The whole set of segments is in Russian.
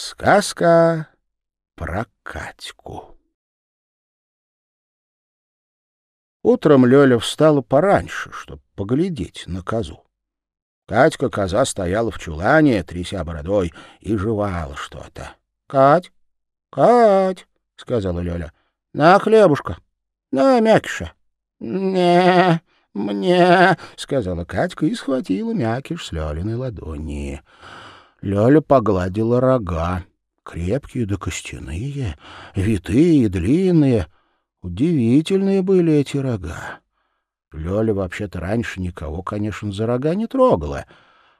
Сказка про Катьку. Утром Лёля встала пораньше, чтобы поглядеть на козу. Катька-коза стояла в чулане, тряся бородой, и жевала что-то. — Кать, Кать, — сказала Лёля, — на хлебушка, на мякиша. — Не, мне, — сказала Катька и схватила мякиш с Лёлиной ладони. Лёля погладила рога. Крепкие да костяные, витые и длинные. Удивительные были эти рога. Лёля вообще-то раньше никого, конечно, за рога не трогала,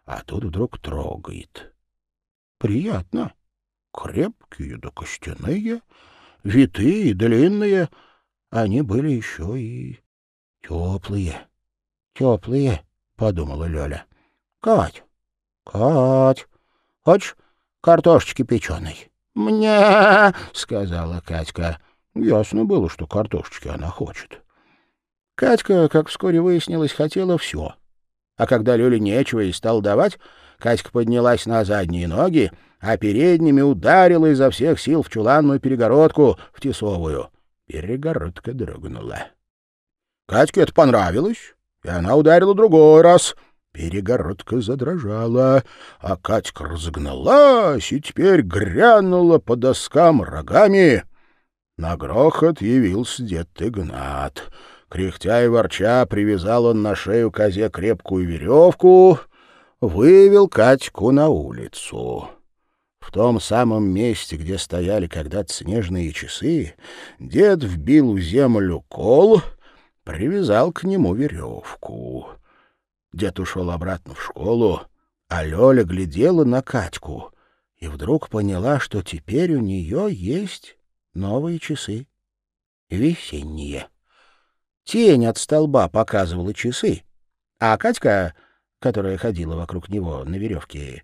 а тут вдруг трогает. Приятно. Крепкие да костяные, витые и длинные. Они были еще и теплые. Теплые, — подумала Лёля. — Кать, Кать, Хочешь картошечки печеной? — Мне, — сказала Катька. Ясно было, что картошечки она хочет. Катька, как вскоре выяснилось, хотела все. А когда Лёле нечего и стал давать, Катька поднялась на задние ноги, а передними ударила изо всех сил в чуланную перегородку, в тесовую. Перегородка дрогнула. Катьке это понравилось, и она ударила другой раз — Перегородка задрожала, а Катька разогналась и теперь грянула по доскам рогами. На грохот явился дед Игнат. Кряхтя и ворча привязал он на шею козе крепкую веревку, вывел Катьку на улицу. В том самом месте, где стояли когда-то снежные часы, дед вбил в землю кол, привязал к нему веревку. Дед ушел обратно в школу, а Лёля глядела на Катьку и вдруг поняла, что теперь у нее есть новые часы. Весенние. Тень от столба показывала часы, а Катька, которая ходила вокруг него на веревке,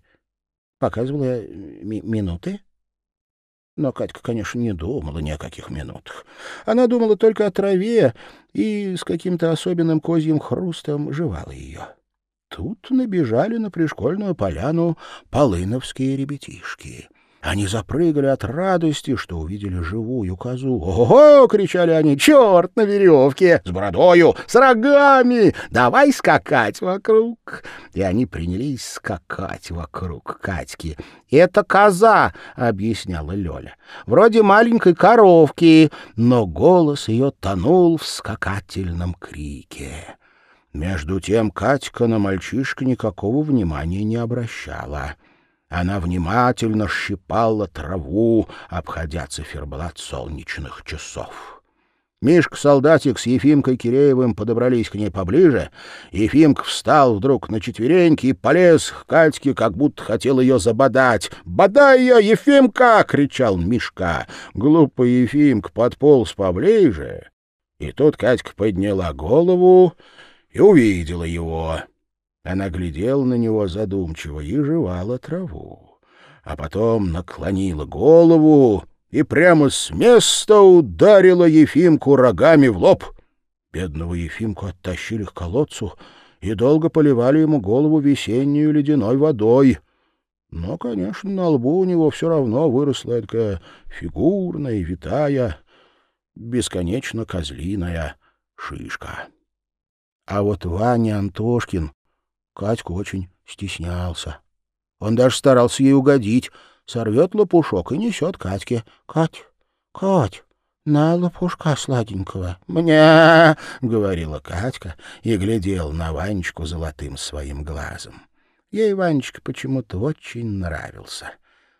показывала ми минуты. Но Катька, конечно, не думала ни о каких минутах. Она думала только о траве и с каким-то особенным козьим хрустом жевала ее. Тут набежали на пришкольную поляну полыновские ребятишки. Они запрыгали от радости, что увидели живую козу. «Ого!» — кричали они. «Черт на веревке! С бородою! С рогами! Давай скакать вокруг!» И они принялись скакать вокруг Катьки. «Это коза!» — объясняла Лёля. «Вроде маленькой коровки!» Но голос ее тонул в скакательном крике. Между тем Катька на мальчишка никакого внимания не обращала. Она внимательно щипала траву, обходя циферблат солнечных часов. Мишка-солдатик с Ефимкой Киреевым подобрались к ней поближе. Ефимка встал вдруг на четвереньки и полез к Катьке, как будто хотел ее забодать. «Бодай ее, Ефимка!» — кричал Мишка. Глупый Ефимка подполз поближе, и тут Катька подняла голову и увидела его. Она глядела на него задумчиво и жевала траву, а потом наклонила голову и прямо с места ударила Ефимку рогами в лоб. Бедного Ефимку оттащили к колодцу и долго поливали ему голову весеннюю ледяной водой. Но, конечно, на лбу у него все равно выросла такая фигурная, витая, бесконечно козлиная шишка. А вот Ваня Антошкин Катьку очень стеснялся. Он даже старался ей угодить. Сорвет лопушок и несет Катьке. — Кать, Кать, на лопушка сладенького. — Мне, — говорила Катька и глядел на Ванечку золотым своим глазом. Ей Ванечка почему-то очень нравился.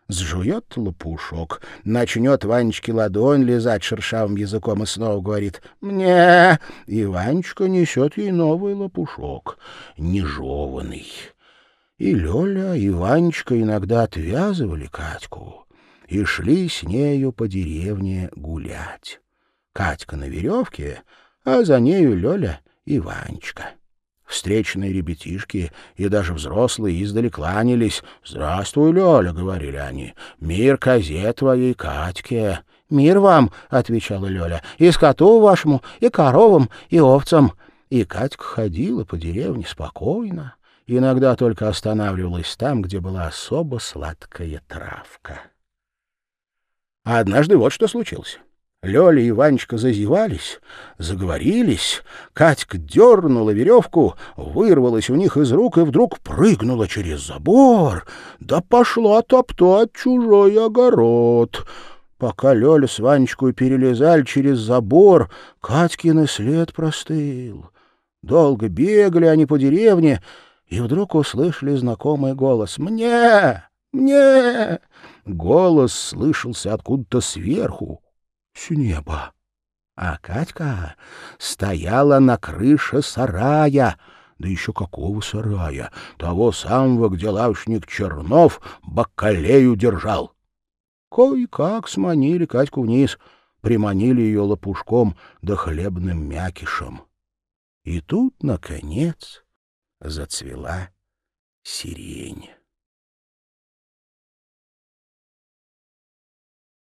Сжует лопушок, начнет Ванечке ладонь лизать шершавым языком и снова говорит «Мне!» И Ванечка несет ей новый лопушок, нежеванный. И Лёля, и Ванечка иногда отвязывали Катьку и шли с нею по деревне гулять. Катька на веревке, а за нею Лёля и Ванечка. Встречные ребятишки и даже взрослые издали кланялись. «Здравствуй, Лёля», — говорили они, — «мир козе твоей Катьке». «Мир вам», — отвечала Лёля, — «и скоту вашему, и коровам, и овцам». И Катька ходила по деревне спокойно, иногда только останавливалась там, где была особо сладкая травка. А однажды вот что случилось. Лёля и Ванечка зазевались, заговорились. Катька дернула веревку, вырвалась у них из рук и вдруг прыгнула через забор. Да пошла топтать чужой огород. Пока Лёля с Ванечкой перелезали через забор, Катькин след простыл. Долго бегали они по деревне, и вдруг услышали знакомый голос «Мне! Мне!» Голос слышался откуда-то сверху, с неба. А Катька стояла на крыше сарая, да еще какого сарая? Того самого, где лавочник Чернов бакалею держал. Кой-как сманили Катьку вниз, приманили ее лопушком да хлебным мякишем. И тут, наконец, зацвела сирень.